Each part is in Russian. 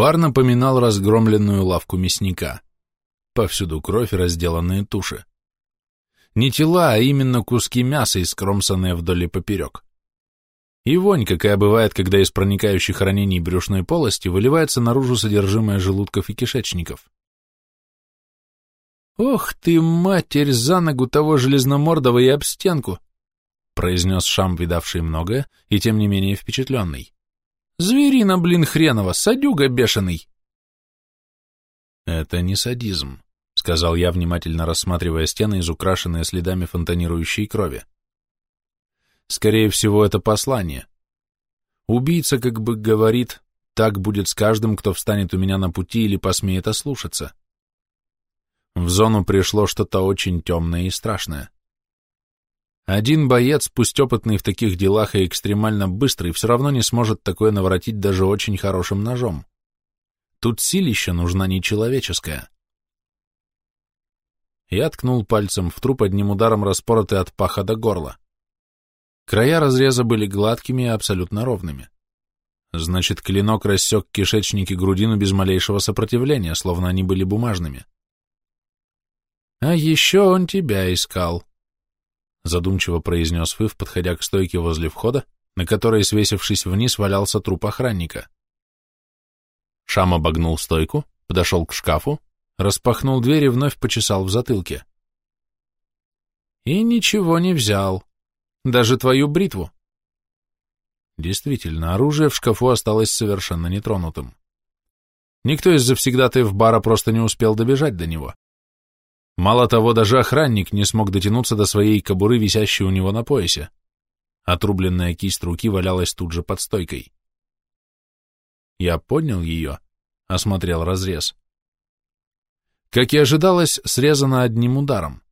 Бар напоминал разгромленную лавку мясника. Повсюду кровь и разделанные туши. Не тела, а именно куски мяса, искромсанные вдоль и поперек. И вонь, какая бывает, когда из проникающих ранений брюшной полости выливается наружу содержимое желудков и кишечников. «Ох ты, матерь, за ногу того железномордого и об стенку!» произнес Шам, видавший многое, и тем не менее впечатленный. «Зверина, блин, хренова, садюга бешеный!» «Это не садизм», — сказал я, внимательно рассматривая стены, изукрашенные следами фонтанирующей крови. «Скорее всего, это послание. Убийца как бы говорит, так будет с каждым, кто встанет у меня на пути или посмеет ослушаться. В зону пришло что-то очень темное и страшное. Один боец, пусть опытный в таких делах и экстремально быстрый, все равно не сможет такое наворотить даже очень хорошим ножом. Тут силища нужна нечеловеческая. Я ткнул пальцем в труп одним ударом распоротый от паха до горла. Края разреза были гладкими и абсолютно ровными. Значит, клинок рассек кишечник и грудину без малейшего сопротивления, словно они были бумажными. «А еще он тебя искал», — задумчиво произнес Фыв, подходя к стойке возле входа, на которой, свесившись вниз, валялся труп охранника. Шам обогнул стойку, подошел к шкафу, распахнул дверь и вновь почесал в затылке. «И ничего не взял. Даже твою бритву». Действительно, оружие в шкафу осталось совершенно нетронутым. Никто из завсегдатаев бара просто не успел добежать до него. Мало того, даже охранник не смог дотянуться до своей кобуры, висящей у него на поясе. Отрубленная кисть руки валялась тут же под стойкой. Я поднял ее, осмотрел разрез. Как и ожидалось, срезано одним ударом.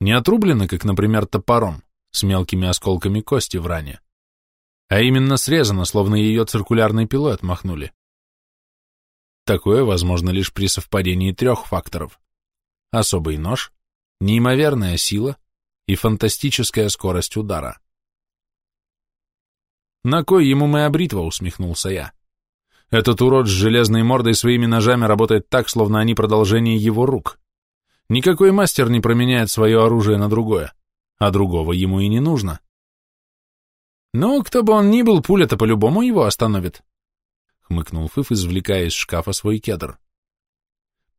Не отрублено, как, например, топором, с мелкими осколками кости в ране, а именно срезано, словно ее циркулярной пилой отмахнули. Такое возможно лишь при совпадении трех факторов особый нож, неимоверная сила и фантастическая скорость удара. «На кой ему моя бритва?» — усмехнулся я. «Этот урод с железной мордой своими ножами работает так, словно они продолжение его рук. Никакой мастер не променяет свое оружие на другое, а другого ему и не нужно». «Ну, кто бы он ни был, пуля-то по-любому его остановит», — хмыкнул Фыф, извлекая из шкафа свой кедр.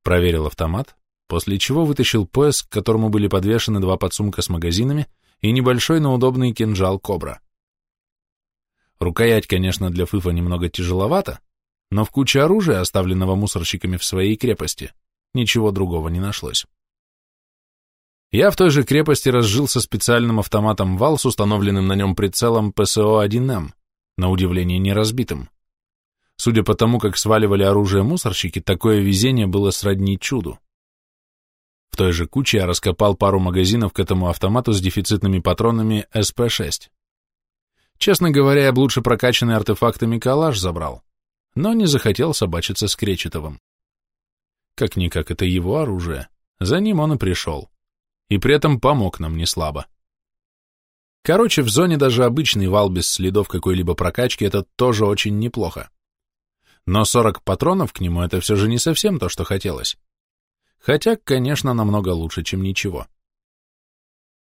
Проверил автомат, после чего вытащил пояс, к которому были подвешены два подсумка с магазинами и небольшой, но удобный кинжал кобра. Рукоять, конечно, для Фыфа немного тяжеловата, но в куче оружия, оставленного мусорщиками в своей крепости, ничего другого не нашлось. Я в той же крепости разжился специальным автоматом ВАЛ с установленным на нем прицелом ПСО-1М, на удивление не разбитым. Судя по тому, как сваливали оружие мусорщики, такое везение было сродни чуду. В той же куче я раскопал пару магазинов к этому автомату с дефицитными патронами СП-6. Честно говоря, я бы лучше прокачанный артефактами калаш забрал, но не захотел собачиться с Кречетовым. Как-никак это его оружие, за ним он и пришел. И при этом помог нам не слабо. Короче, в зоне даже обычный вал без следов какой-либо прокачки — это тоже очень неплохо. Но 40 патронов к нему — это все же не совсем то, что хотелось. Хотя, конечно, намного лучше, чем ничего.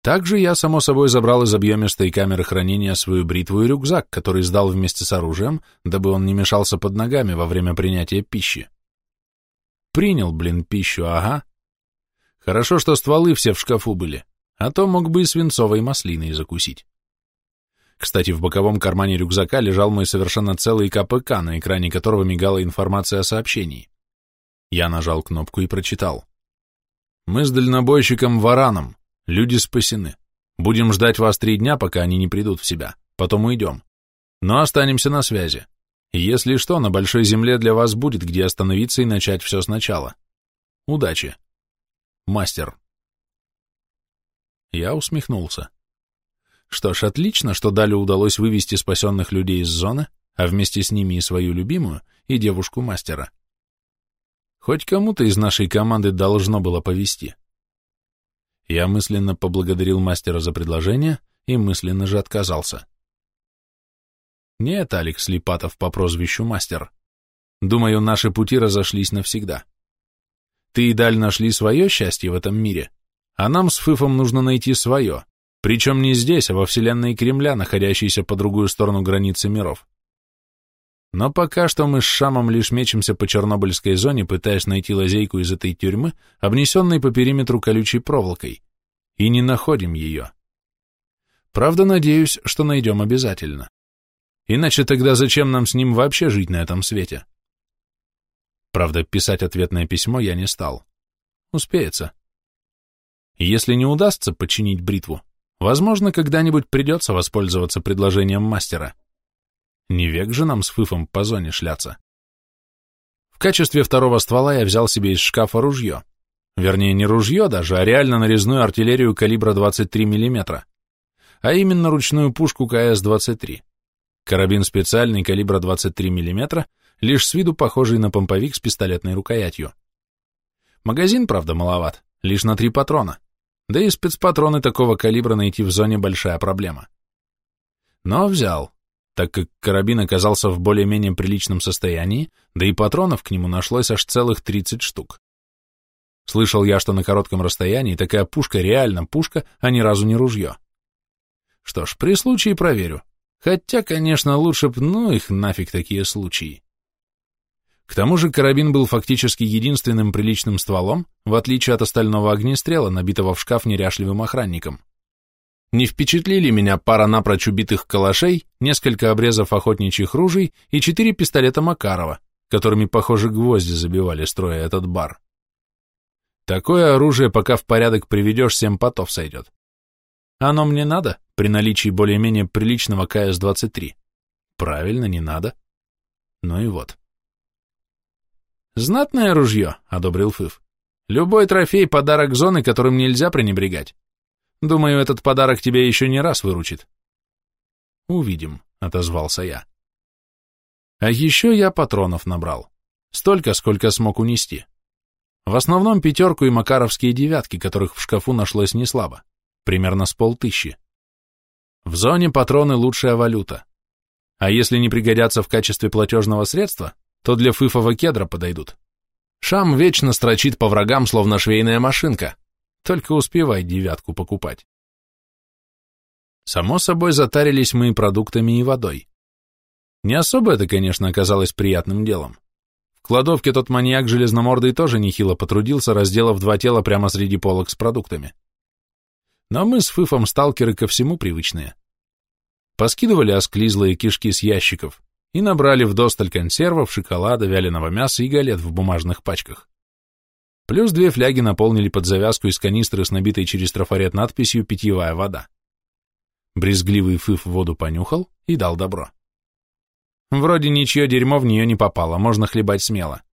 Также я, само собой, забрал из объемистой камеры хранения свою бритву и рюкзак, который сдал вместе с оружием, дабы он не мешался под ногами во время принятия пищи. Принял, блин, пищу, ага. Хорошо, что стволы все в шкафу были, а то мог бы и свинцовой маслиной закусить. Кстати, в боковом кармане рюкзака лежал мой совершенно целый КПК, на экране которого мигала информация о сообщении. Я нажал кнопку и прочитал. «Мы с дальнобойщиком Вараном. Люди спасены. Будем ждать вас три дня, пока они не придут в себя. Потом уйдем. Но останемся на связи. Если что, на Большой Земле для вас будет где остановиться и начать все сначала. Удачи. Мастер». Я усмехнулся. Что ж, отлично, что Далю удалось вывести спасенных людей из зоны, а вместе с ними и свою любимую, и девушку-мастера. Хоть кому-то из нашей команды должно было повести. Я мысленно поблагодарил мастера за предложение и мысленно же отказался. Нет, Алекс Липатов по прозвищу мастер. Думаю, наши пути разошлись навсегда. Ты и Даль нашли свое счастье в этом мире, а нам с Фыфом нужно найти свое, причем не здесь, а во вселенной Кремля, находящейся по другую сторону границы миров. Но пока что мы с Шамом лишь мечемся по Чернобыльской зоне, пытаясь найти лазейку из этой тюрьмы, обнесенной по периметру колючей проволокой, и не находим ее. Правда, надеюсь, что найдем обязательно. Иначе тогда зачем нам с ним вообще жить на этом свете? Правда, писать ответное письмо я не стал. Успеется. Если не удастся починить бритву, возможно, когда-нибудь придется воспользоваться предложением мастера. Не век же нам с Фыфом по зоне шляться. В качестве второго ствола я взял себе из шкафа ружье. Вернее, не ружье даже, а реально нарезную артиллерию калибра 23 мм. А именно ручную пушку КС-23. Карабин специальный калибра 23 мм, лишь с виду похожий на помповик с пистолетной рукоятью. Магазин, правда, маловат, лишь на три патрона, да и спецпатроны такого калибра найти в зоне большая проблема. Но взял, так как карабин оказался в более-менее приличном состоянии, да и патронов к нему нашлось аж целых 30 штук. Слышал я, что на коротком расстоянии такая пушка реально пушка, а ни разу не ружье. Что ж, при случае проверю. Хотя, конечно, лучше б, ну их нафиг такие случаи. К тому же карабин был фактически единственным приличным стволом, в отличие от остального огнестрела, набитого в шкаф неряшливым охранником. Не впечатлили меня пара напрочь убитых калашей, несколько обрезов охотничьих ружей и четыре пистолета Макарова, которыми, похоже, гвозди забивали, строя этот бар. Такое оружие, пока в порядок приведешь, семь потов сойдет. Оно мне надо при наличии более-менее приличного КС-23? Правильно, не надо. Ну и вот. «Знатное ружье», — одобрил Фыв. «Любой трофей — подарок зоны, которым нельзя пренебрегать. Думаю, этот подарок тебе еще не раз выручит». «Увидим», — отозвался я. А еще я патронов набрал. Столько, сколько смог унести. В основном пятерку и макаровские девятки, которых в шкафу нашлось не слабо. Примерно с полтыщи. В зоне патроны лучшая валюта. А если не пригодятся в качестве платежного средства, то для фыфового кедра подойдут. Шам вечно строчит по врагам, словно швейная машинка. Только успевай девятку покупать. Само собой, затарились мы продуктами, и водой. Не особо это, конечно, оказалось приятным делом. В кладовке тот маньяк железномордый тоже нехило потрудился, разделав два тела прямо среди полок с продуктами. Но мы с Фыфом сталкеры ко всему привычные. Поскидывали осклизлые кишки с ящиков, и набрали вдосталь консервов, шоколада, вяленого мяса и галет в бумажных пачках. Плюс две фляги наполнили под завязку из канистры с набитой через трафарет надписью «Питьевая вода». Брезгливый фыф воду понюхал и дал добро. Вроде ничье дерьмо в нее не попало, можно хлебать смело.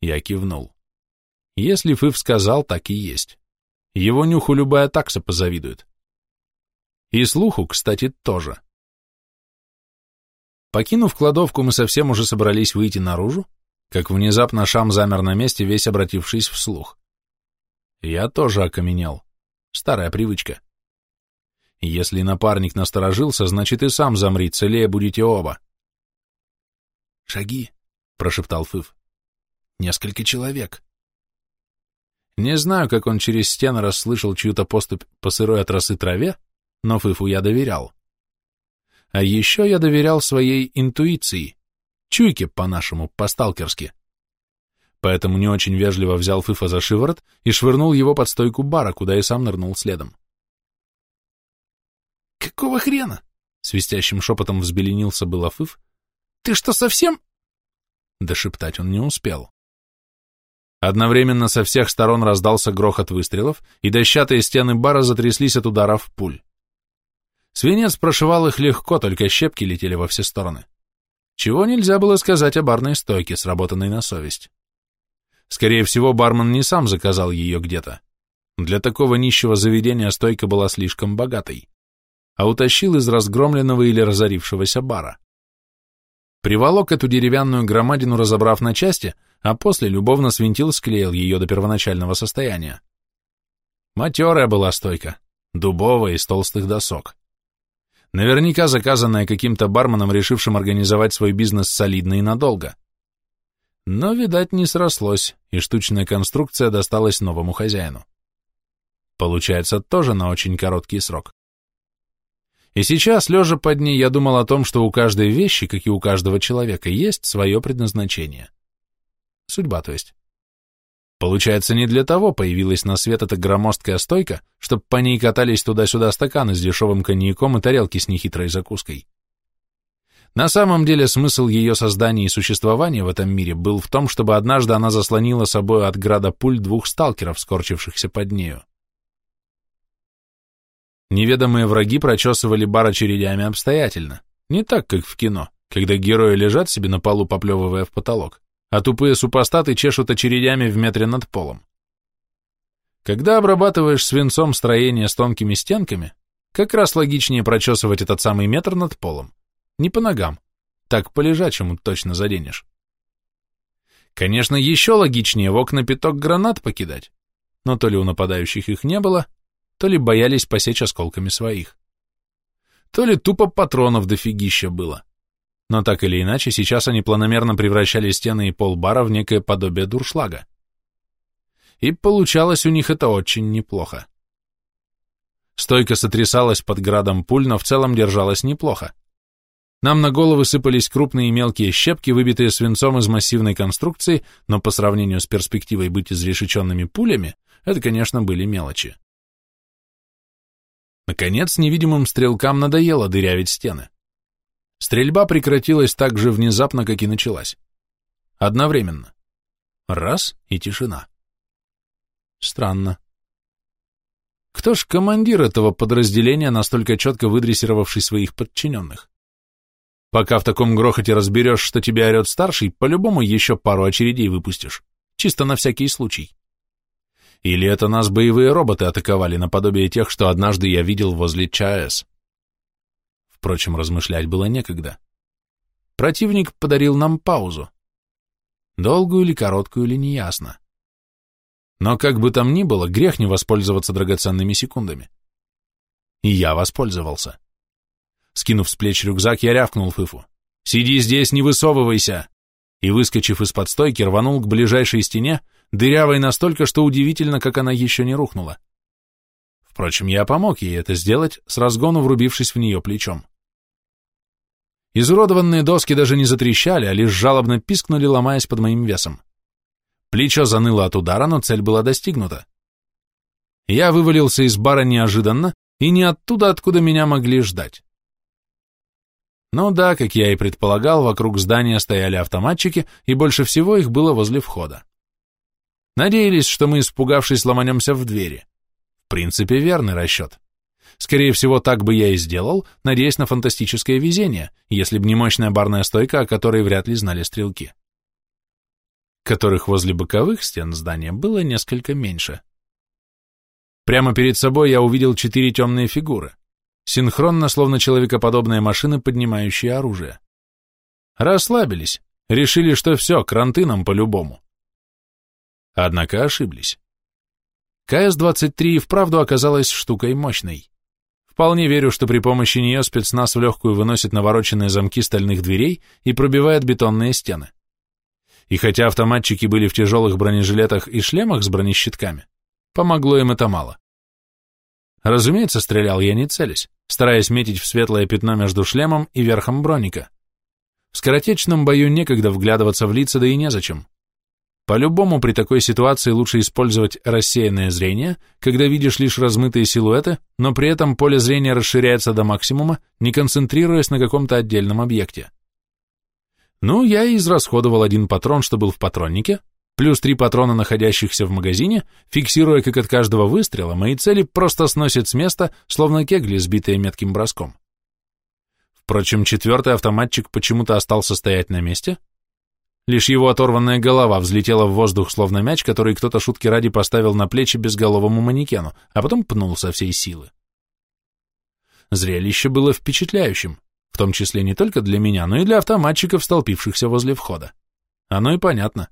Я кивнул. Если Фыф сказал, так и есть. Его нюху любая такса позавидует. И слуху, кстати, тоже. Покинув кладовку, мы совсем уже собрались выйти наружу, как внезапно Шам замер на месте, весь обратившись вслух. Я тоже окаменел. Старая привычка. Если напарник насторожился, значит и сам замри, целее будете оба. «Шаги», — прошептал Фыв. «Несколько человек». Не знаю, как он через стены расслышал чью-то поступь по сырой от росы траве, но Фыфу я доверял. А еще я доверял своей интуиции, чуйке по-нашему, по-сталкерски. Поэтому не очень вежливо взял Фыфа за шиворот и швырнул его под стойку бара, куда и сам нырнул следом. «Какого хрена?» — свистящим шепотом взбеленился было Фыф. «Ты что, совсем...» Дошептать он не успел. Одновременно со всех сторон раздался грохот выстрелов, и дощатые стены бара затряслись от ударов пуль. Свинец прошивал их легко, только щепки летели во все стороны. Чего нельзя было сказать о барной стойке, сработанной на совесть. Скорее всего, бармен не сам заказал ее где-то. Для такого нищего заведения стойка была слишком богатой, а утащил из разгромленного или разорившегося бара. Приволок эту деревянную громадину, разобрав на части, а после любовно свинтил, склеил ее до первоначального состояния. Матерая была стойка, дубовая из толстых досок. Наверняка заказанная каким-то барменом, решившим организовать свой бизнес солидно и надолго, Но, видать, не срослось, и штучная конструкция досталась новому хозяину. Получается, тоже на очень короткий срок. И сейчас, лежа под ней, я думал о том, что у каждой вещи, как и у каждого человека, есть свое предназначение. Судьба, то есть. Получается, не для того появилась на свет эта громоздкая стойка, чтобы по ней катались туда-сюда стаканы с дешевым коньяком и тарелки с нехитрой закуской. На самом деле смысл ее создания и существования в этом мире был в том, чтобы однажды она заслонила собой от града пуль двух сталкеров, скорчившихся под нею. Неведомые враги прочесывали бар очередями обстоятельно, не так, как в кино, когда герои лежат себе на полу, поплевывая в потолок, а тупые супостаты чешут очередями в метре над полом. Когда обрабатываешь свинцом строение с тонкими стенками, как раз логичнее прочесывать этот самый метр над полом. Не по ногам, так по лежачему точно заденешь. Конечно, еще логичнее в окна пяток гранат покидать, но то ли у нападающих их не было, то ли боялись посечь осколками своих. То ли тупо патронов дофигища было. Но так или иначе, сейчас они планомерно превращали стены и пол бара в некое подобие дуршлага. И получалось у них это очень неплохо. Стойка сотрясалась под градом пуль, но в целом держалась неплохо. Нам на головы сыпались крупные и мелкие щепки, выбитые свинцом из массивной конструкции, но по сравнению с перспективой быть изрешеченными пулями, это, конечно, были мелочи. Наконец, невидимым стрелкам надоело дырявить стены. Стрельба прекратилась так же внезапно, как и началась. Одновременно. Раз — и тишина. Странно. Кто ж командир этого подразделения, настолько четко выдрессировавший своих подчиненных? Пока в таком грохоте разберешь, что тебя орет старший, по-любому еще пару очередей выпустишь. Чисто на всякий случай. Или это нас боевые роботы атаковали, наподобие тех, что однажды я видел возле ЧАЭС? Впрочем, размышлять было некогда. Противник подарил нам паузу. Долгую или короткую или неясно. Но как бы там ни было, грех не воспользоваться драгоценными секундами. И я воспользовался. Скинув с плеч рюкзак, я рявкнул Фыфу. «Сиди здесь, не высовывайся!» И, выскочив из-под стойки, рванул к ближайшей стене, дырявой настолько, что удивительно, как она еще не рухнула. Впрочем, я помог ей это сделать, с разгону врубившись в нее плечом. Изуродованные доски даже не затрещали, а лишь жалобно пискнули, ломаясь под моим весом. Плечо заныло от удара, но цель была достигнута. Я вывалился из бара неожиданно и не оттуда, откуда меня могли ждать. Ну да, как я и предполагал, вокруг здания стояли автоматчики, и больше всего их было возле входа. Надеялись, что мы, испугавшись, ломанемся в двери. В принципе, верный расчет. Скорее всего, так бы я и сделал, надеясь на фантастическое везение, если бы не мощная барная стойка, о которой вряд ли знали стрелки. Которых возле боковых стен здания было несколько меньше. Прямо перед собой я увидел четыре темные фигуры, синхронно, словно человекоподобные машины, поднимающие оружие. Расслабились, решили, что все, кранты нам по-любому. Однако ошиблись. КС-23 и вправду оказалась штукой мощной. Вполне верю, что при помощи нее спецназ в легкую выносит навороченные замки стальных дверей и пробивает бетонные стены. И хотя автоматчики были в тяжелых бронежилетах и шлемах с бронещитками, помогло им это мало. Разумеется, стрелял я не целясь, стараясь метить в светлое пятно между шлемом и верхом броника. В скоротечном бою некогда вглядываться в лица, да и незачем. По-любому при такой ситуации лучше использовать рассеянное зрение, когда видишь лишь размытые силуэты, но при этом поле зрения расширяется до максимума, не концентрируясь на каком-то отдельном объекте. Ну, я и израсходовал один патрон, что был в патроннике, плюс три патрона, находящихся в магазине, фиксируя, как от каждого выстрела, мои цели просто сносят с места, словно кегли, сбитые метким броском. Впрочем, четвертый автоматчик почему-то остался стоять на месте, Лишь его оторванная голова взлетела в воздух, словно мяч, который кто-то шутки ради поставил на плечи безголовому манекену, а потом пнул со всей силы. Зрелище было впечатляющим, в том числе не только для меня, но и для автоматчиков, столпившихся возле входа. Оно и понятно.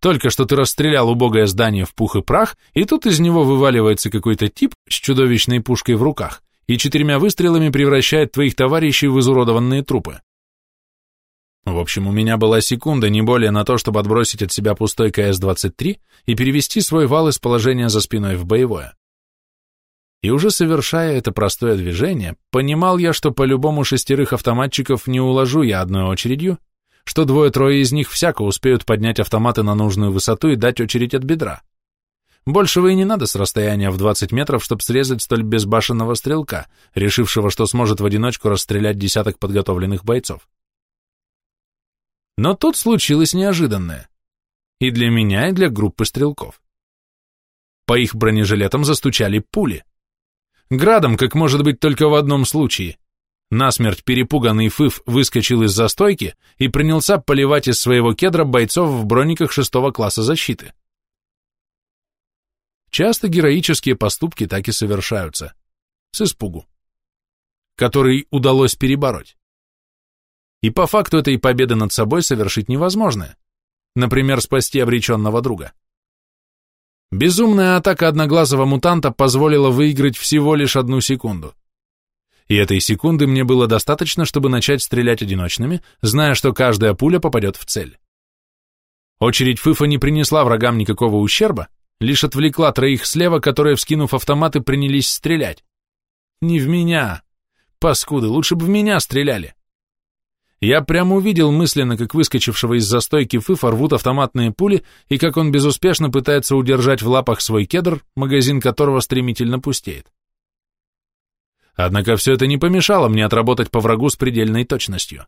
Только что ты расстрелял убогое здание в пух и прах, и тут из него вываливается какой-то тип с чудовищной пушкой в руках и четырьмя выстрелами превращает твоих товарищей в изуродованные трупы. В общем, у меня была секунда, не более на то, чтобы отбросить от себя пустой КС-23 и перевести свой вал из положения за спиной в боевое. И уже совершая это простое движение, понимал я, что по-любому шестерых автоматчиков не уложу я одной очередью, что двое-трое из них всяко успеют поднять автоматы на нужную высоту и дать очередь от бедра. Большего и не надо с расстояния в 20 метров, чтобы срезать столь безбашенного стрелка, решившего, что сможет в одиночку расстрелять десяток подготовленных бойцов. Но тут случилось неожиданное. И для меня, и для группы стрелков. По их бронежилетам застучали пули. Градом, как может быть только в одном случае. Насмерть перепуганный Фыф выскочил из застойки и принялся поливать из своего кедра бойцов в брониках шестого класса защиты. Часто героические поступки так и совершаются. С испугу. Который удалось перебороть. И по факту этой победы над собой совершить невозможно. Например, спасти обреченного друга. Безумная атака одноглазого мутанта позволила выиграть всего лишь одну секунду. И этой секунды мне было достаточно, чтобы начать стрелять одиночными, зная, что каждая пуля попадет в цель. Очередь Фыфа не принесла врагам никакого ущерба, лишь отвлекла троих слева, которые, вскинув автоматы, принялись стрелять. Не в меня. Паскуды, лучше бы в меня стреляли. Я прямо увидел мысленно, как выскочившего из застойки Фыфа рвут автоматные пули и как он безуспешно пытается удержать в лапах свой кедр, магазин которого стремительно пустеет. Однако все это не помешало мне отработать по врагу с предельной точностью.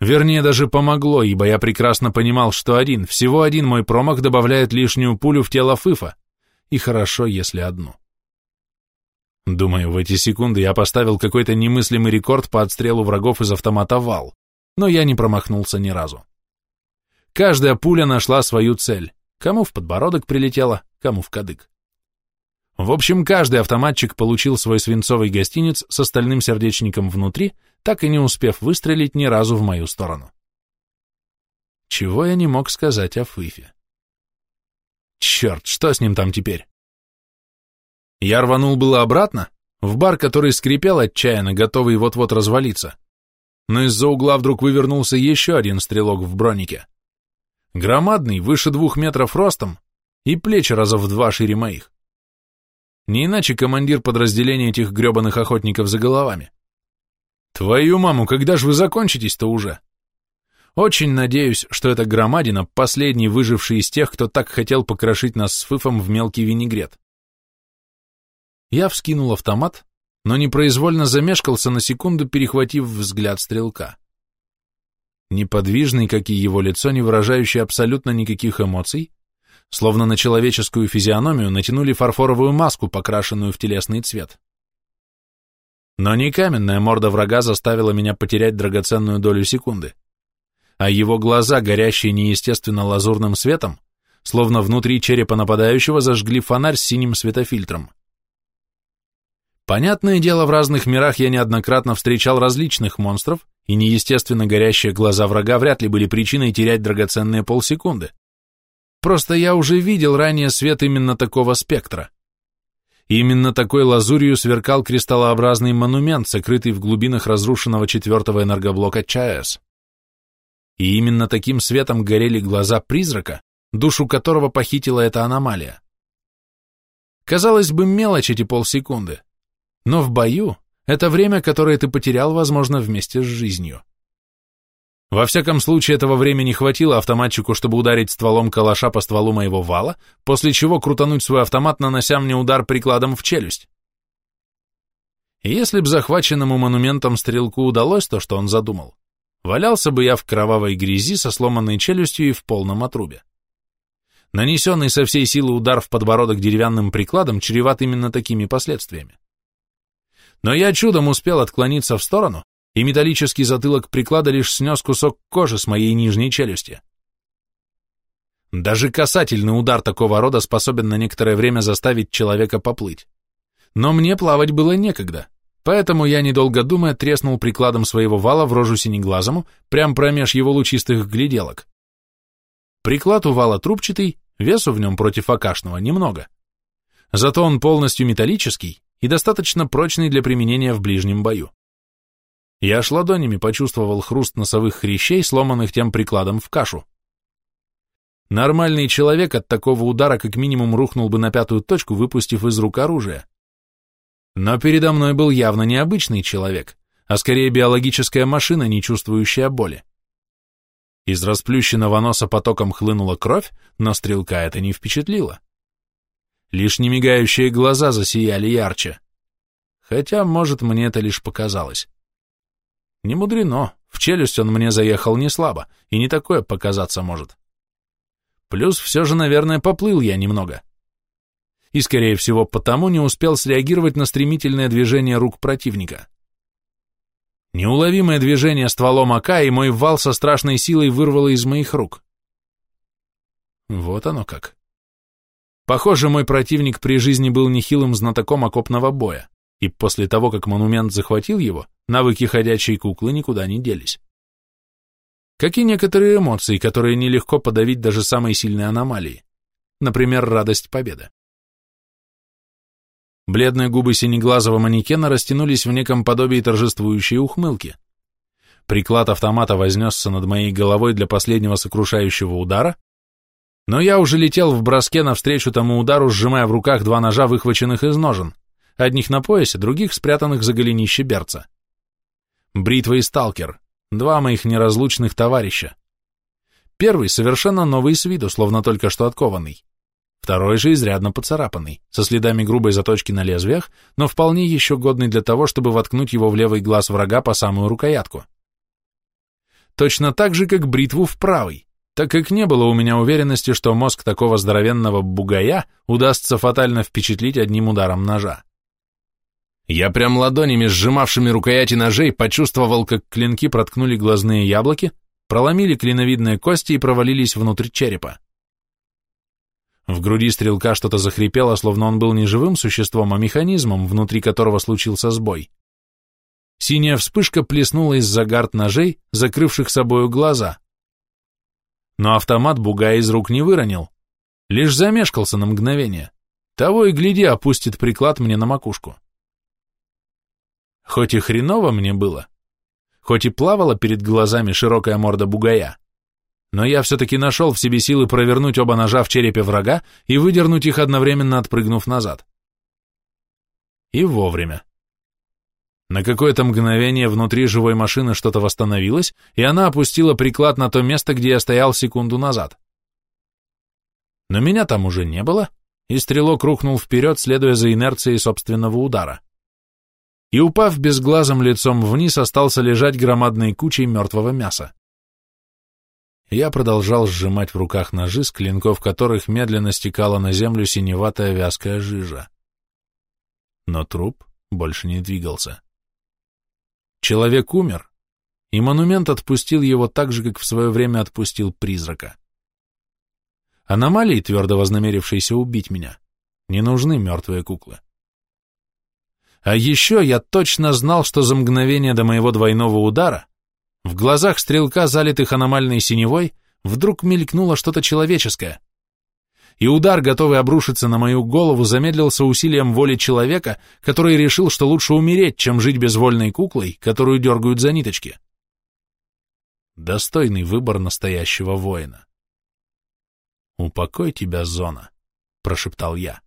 Вернее, даже помогло, ибо я прекрасно понимал, что один, всего один мой промах добавляет лишнюю пулю в тело Фыфа, и хорошо, если одну. Думаю, в эти секунды я поставил какой-то немыслимый рекорд по отстрелу врагов из автомата «Вал» но я не промахнулся ни разу. Каждая пуля нашла свою цель, кому в подбородок прилетела, кому в кадык. В общем, каждый автоматчик получил свой свинцовый гостиниц с остальным сердечником внутри, так и не успев выстрелить ни разу в мою сторону. Чего я не мог сказать о Фыфе. Черт, что с ним там теперь? Я рванул было обратно, в бар, который скрипел отчаянно, готовый вот-вот развалиться но из-за угла вдруг вывернулся еще один стрелок в бронике. Громадный, выше двух метров ростом, и плечи раза в два шире моих. Не иначе командир подразделения этих гребаных охотников за головами. Твою маму, когда же вы закончитесь-то уже? Очень надеюсь, что эта громадина последний выживший из тех, кто так хотел покрошить нас с Фыфом в мелкий винегрет. Я вскинул автомат, но непроизвольно замешкался на секунду, перехватив взгляд стрелка. Неподвижный, как и его лицо, не выражающий абсолютно никаких эмоций, словно на человеческую физиономию натянули фарфоровую маску, покрашенную в телесный цвет. Но не каменная морда врага заставила меня потерять драгоценную долю секунды, а его глаза, горящие неестественно лазурным светом, словно внутри черепа нападающего зажгли фонарь с синим светофильтром. Понятное дело, в разных мирах я неоднократно встречал различных монстров, и неестественно горящие глаза врага вряд ли были причиной терять драгоценные полсекунды. Просто я уже видел ранее свет именно такого спектра. Именно такой лазурью сверкал кристаллообразный монумент, сокрытый в глубинах разрушенного четвертого энергоблока ЧАЭС. И именно таким светом горели глаза призрака, душу которого похитила эта аномалия. Казалось бы, мелочь эти полсекунды, но в бою это время, которое ты потерял, возможно, вместе с жизнью. Во всяком случае, этого времени хватило автоматчику, чтобы ударить стволом калаша по стволу моего вала, после чего крутануть свой автомат, нанося мне удар прикладом в челюсть. Если б захваченному монументом стрелку удалось то, что он задумал, валялся бы я в кровавой грязи со сломанной челюстью и в полном отрубе. Нанесенный со всей силы удар в подбородок деревянным прикладом чреват именно такими последствиями. Но я чудом успел отклониться в сторону, и металлический затылок приклада лишь снес кусок кожи с моей нижней челюсти. Даже касательный удар такого рода способен на некоторое время заставить человека поплыть. Но мне плавать было некогда, поэтому я, недолго думая, треснул прикладом своего вала в рожу синеглазому, прям промеж его лучистых гляделок. Приклад у вала трубчатый, весу в нем против акашного немного. Зато он полностью металлический, и достаточно прочный для применения в ближнем бою. Я аж ладонями почувствовал хруст носовых хрящей, сломанных тем прикладом в кашу. Нормальный человек от такого удара как минимум рухнул бы на пятую точку, выпустив из рук оружие. Но передо мной был явно необычный человек, а скорее биологическая машина, не чувствующая боли. Из расплющенного носа потоком хлынула кровь, но стрелка это не впечатлило. Лишь немигающие глаза засияли ярче. Хотя, может, мне это лишь показалось. Не мудрено, в челюсть он мне заехал не слабо, и не такое показаться может. Плюс все же, наверное, поплыл я немного. И, скорее всего, потому не успел среагировать на стремительное движение рук противника. Неуловимое движение стволом АК, и мой вал со страшной силой вырвало из моих рук. Вот оно как. Похоже, мой противник при жизни был нехилым знатоком окопного боя, и после того, как монумент захватил его, навыки ходячей куклы никуда не делись. Как и некоторые эмоции, которые нелегко подавить даже самой сильной аномалии. Например, радость победы. Бледные губы синеглазого манекена растянулись в неком подобии торжествующей ухмылки. Приклад автомата вознесся над моей головой для последнего сокрушающего удара, но я уже летел в броске навстречу тому удару, сжимая в руках два ножа, выхваченных из ножен, одних на поясе, других спрятанных за голенище берца. Бритва и сталкер, два моих неразлучных товарища. Первый совершенно новый с виду, словно только что откованный. Второй же изрядно поцарапанный, со следами грубой заточки на лезвиях, но вполне еще годный для того, чтобы воткнуть его в левый глаз врага по самую рукоятку. Точно так же, как бритву в правый, так как не было у меня уверенности, что мозг такого здоровенного бугая удастся фатально впечатлить одним ударом ножа. Я прям ладонями, сжимавшими рукояти ножей, почувствовал, как клинки проткнули глазные яблоки, проломили клиновидные кости и провалились внутрь черепа. В груди стрелка что-то захрипело, словно он был не живым существом, а механизмом, внутри которого случился сбой. Синяя вспышка плеснула из-за гард ножей, закрывших собою глаза. Но автомат бугая из рук не выронил, лишь замешкался на мгновение. Того и гляди, опустит приклад мне на макушку. Хоть и хреново мне было, хоть и плавала перед глазами широкая морда бугая, но я все-таки нашел в себе силы провернуть оба ножа в черепе врага и выдернуть их одновременно отпрыгнув назад. И вовремя. На какое-то мгновение внутри живой машины что-то восстановилось, и она опустила приклад на то место, где я стоял секунду назад. Но меня там уже не было, и стрелок рухнул вперед, следуя за инерцией собственного удара. И, упав безглазым лицом вниз, остался лежать громадной кучей мертвого мяса. Я продолжал сжимать в руках ножи, с клинков которых медленно стекала на землю синеватая вязкая жижа. Но труп больше не двигался. Человек умер, и монумент отпустил его так же, как в свое время отпустил призрака. Аномалии, твердо вознамерившиеся убить меня, не нужны мертвые куклы. А еще я точно знал, что за мгновение до моего двойного удара в глазах стрелка, залитых аномальной синевой, вдруг мелькнуло что-то человеческое, и удар, готовый обрушиться на мою голову, замедлился усилием воли человека, который решил, что лучше умереть, чем жить безвольной куклой, которую дергают за ниточки. Достойный выбор настоящего воина. «Упокой тебя, зона», — прошептал я.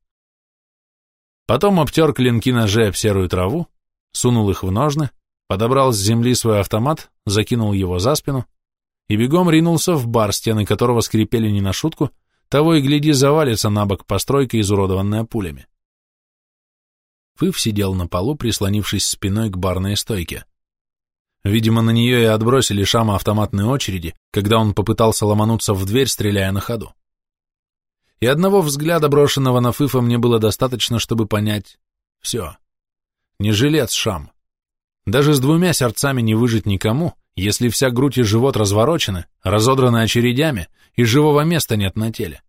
Потом обтер клинки ножей об серую траву, сунул их в ножны, подобрал с земли свой автомат, закинул его за спину и бегом ринулся в бар, стены которого скрипели не на шутку, того и гляди завалится на бок постройка, изуродованная пулями. Фыв сидел на полу, прислонившись спиной к барной стойке. Видимо, на нее и отбросили шама автоматной очереди, когда он попытался ломануться в дверь, стреляя на ходу. И одного взгляда, брошенного на Фыфа, мне было достаточно, чтобы понять — все. Не жилец шам. Даже с двумя сердцами не выжить никому, если вся грудь и живот разворочены, разодраны очередями, и живого места нет на теле.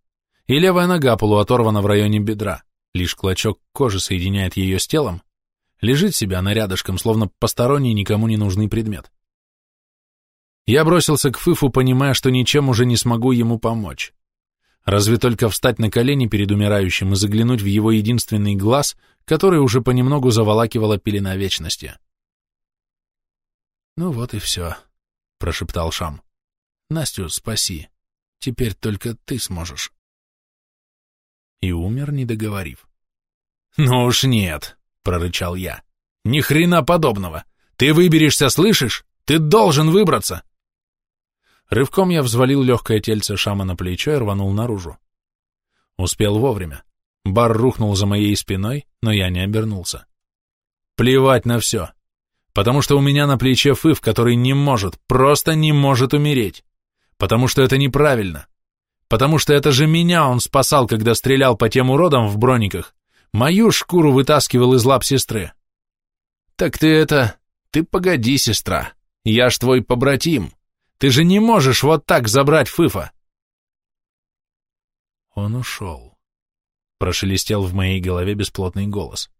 И левая нога полуоторвана в районе бедра, лишь клочок кожи соединяет ее с телом, лежит себя она рядышком, словно посторонний никому не нужный предмет. Я бросился к Фыфу, понимая, что ничем уже не смогу ему помочь. Разве только встать на колени перед умирающим и заглянуть в его единственный глаз, который уже понемногу заволакивала пелена вечности. Ну вот и все, прошептал Шам. Настю спаси. Теперь только ты сможешь. И умер, не договорив. Ну уж нет, прорычал я. Ни хрена подобного. Ты выберешься, слышишь? Ты должен выбраться. Рывком я взвалил легкое тельце Шама на плечо и рванул наружу. Успел вовремя. Бар рухнул за моей спиной, но я не обернулся. Плевать на все. Потому что у меня на плече Фыв, который не может, просто не может умереть. Потому что это неправильно. Потому что это же меня он спасал, когда стрелял по тем уродам в брониках. Мою шкуру вытаскивал из лап сестры. Так ты это... Ты погоди, сестра. Я ж твой побратим. Ты же не можешь вот так забрать Фыфа. Он ушел. Прошелестел в моей голове бесплотный голос.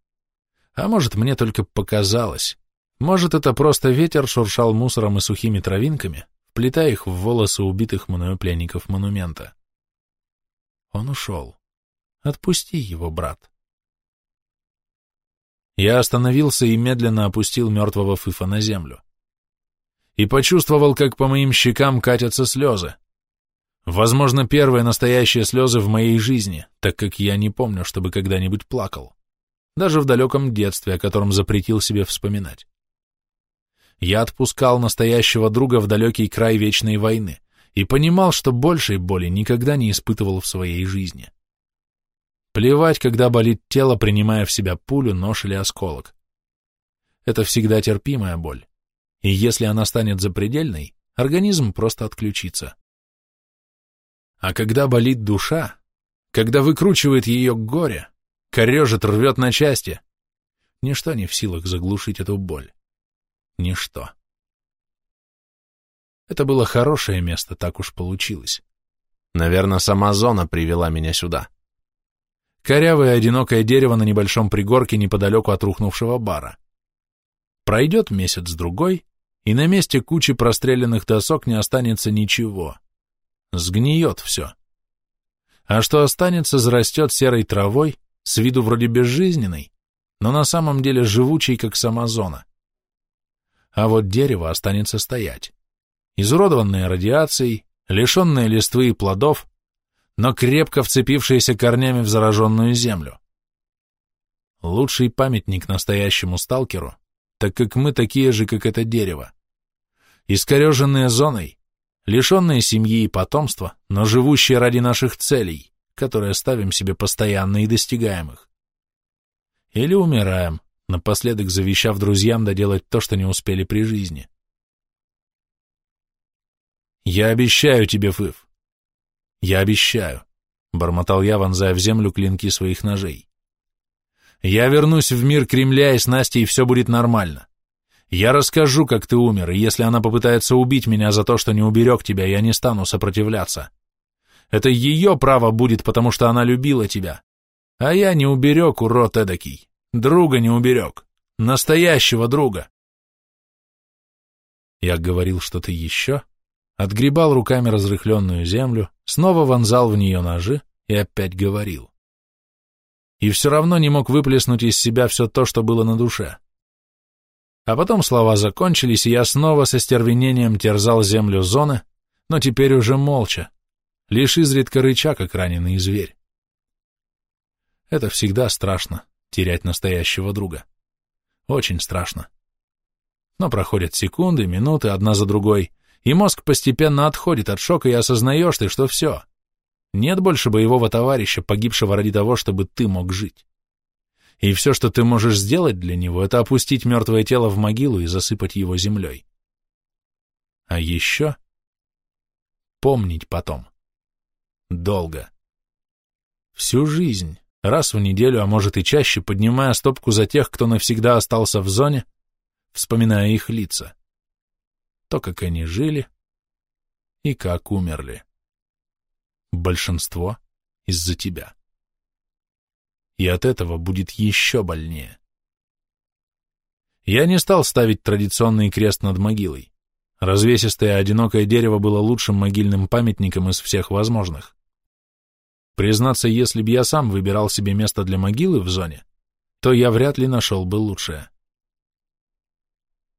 А может, мне только показалось. Может, это просто ветер шуршал мусором и сухими травинками, вплетая их в волосы убитых мною пленников монумента. Он ушел. Отпусти его, брат. Я остановился и медленно опустил мертвого Фыфа на землю. И почувствовал, как по моим щекам катятся слезы. Возможно, первые настоящие слезы в моей жизни, так как я не помню, чтобы когда-нибудь плакал. Даже в далеком детстве, о котором запретил себе вспоминать. Я отпускал настоящего друга в далекий край вечной войны и понимал, что большей боли никогда не испытывал в своей жизни. Плевать, когда болит тело, принимая в себя пулю, нож или осколок. Это всегда терпимая боль, и если она станет запредельной, организм просто отключится. А когда болит душа, когда выкручивает ее горе, корежит, рвет на части, ничто не в силах заглушить эту боль. Ничто. Это было хорошее место, так уж получилось. Наверное, сама зона привела меня сюда. Корявое одинокое дерево на небольшом пригорке неподалеку от рухнувшего бара. Пройдет месяц-другой, и на месте кучи простреленных досок не останется ничего. Сгниет все. А что останется, зарастет серой травой, с виду вроде безжизненной, но на самом деле живучей, как сама зона. А вот дерево останется стоять, изуродованное радиацией, лишенное листвы и плодов, но крепко вцепившееся корнями в зараженную землю. Лучший памятник настоящему сталкеру, так как мы такие же, как это дерево. Искореженные зоной, лишенные семьи и потомства, но живущие ради наших целей, которые ставим себе постоянно и достигаем их. Или умираем, напоследок завещав друзьям доделать то, что не успели при жизни. «Я обещаю тебе, Фыв!» «Я обещаю», — бормотал я, вонзая в землю клинки своих ножей. «Я вернусь в мир Кремля, и с Настей все будет нормально. Я расскажу, как ты умер, и если она попытается убить меня за то, что не уберег тебя, я не стану сопротивляться. Это ее право будет, потому что она любила тебя. А я не уберег, урод эдакий. Друга не уберег. Настоящего друга. Я говорил что-то еще, отгребал руками разрыхленную землю, снова вонзал в нее ножи и опять говорил. И все равно не мог выплеснуть из себя все то, что было на душе. А потом слова закончились, и я снова со стервенением терзал землю зоны, но теперь уже молча, лишь изредка рыча, как раненый зверь. Это всегда страшно, терять настоящего друга. Очень страшно. Но проходят секунды, минуты, одна за другой, и мозг постепенно отходит от шока, и осознаешь ты, что все. Нет больше боевого товарища, погибшего ради того, чтобы ты мог жить и все, что ты можешь сделать для него, это опустить мертвое тело в могилу и засыпать его землей. А еще помнить потом. Долго. Всю жизнь, раз в неделю, а может и чаще, поднимая стопку за тех, кто навсегда остался в зоне, вспоминая их лица. То, как они жили и как умерли. Большинство из-за тебя и от этого будет еще больнее. Я не стал ставить традиционный крест над могилой. Развесистое одинокое дерево было лучшим могильным памятником из всех возможных. Признаться, если бы я сам выбирал себе место для могилы в зоне, то я вряд ли нашел бы лучшее.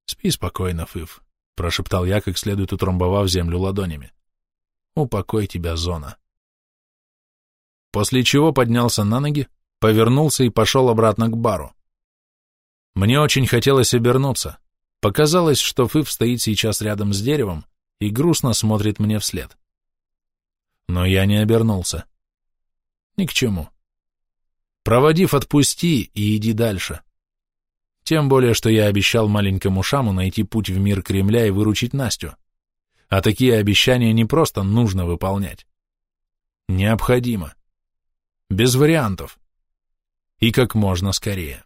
Спи спокойно, Фыв, прошептал я, как следует утрамбовав землю ладонями. Упокой тебя, зона. После чего поднялся на ноги, повернулся и пошел обратно к бару. Мне очень хотелось обернуться. Показалось, что Фыв стоит сейчас рядом с деревом и грустно смотрит мне вслед. Но я не обернулся. Ни к чему. Проводив, отпусти и иди дальше. Тем более, что я обещал маленькому Шаму найти путь в мир Кремля и выручить Настю. А такие обещания не просто нужно выполнять. Необходимо. Без вариантов. И как можно скорее.